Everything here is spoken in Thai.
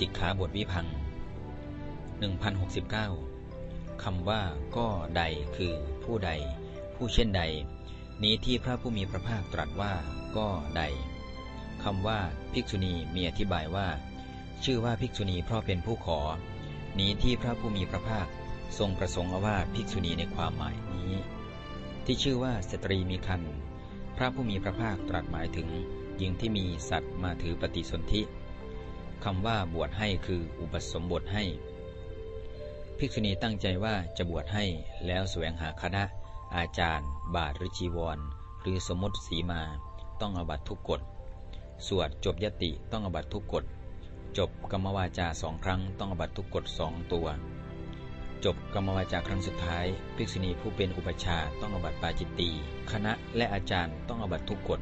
สิกขาบทวิพัง 1069คำว่าก็ใดคือผู้ใด ผู้เช่นใด นี้ที่พระผู้มีพระภาคตรัสว่าก็ใดคำว่าภิกษุณีมีอธิบายว่า ชื่อว่าภิกษุณีเพราะเป็นผู้ขอ นี้ที่พระผู้มีพระภาคทรงประสงค์เอาว่าภิกษุณีในความหมายนี้ ที่ชื่อว่าสตรีมีคันพระผู้มีพระภาคตรัสหมายถึงหญิงที่มีสัตว์มาถือปฏิสนธิ คำว่าบวชให้คืออุปสมบทให้ ภิกษุณีตั้งใจว่าจะบวชให้แล้วแสวงหาคณะ อาจารย์ บาทหรือจีวร หรือสมมติสีมา ต้องอบัตทุกกฎ สวดจบยติต้องอบัตทุกกฎ จบกรรมวาจาสองครั้งต้องอบัตทุกกฎสองตัว จบกรรมวาจาครั้งสุดท้าย ภิกษุณีผู้เป็นอุปชาต้องอบัตปาจิตตีคณะและอาจารย์ต้องอบัตทุกกฎ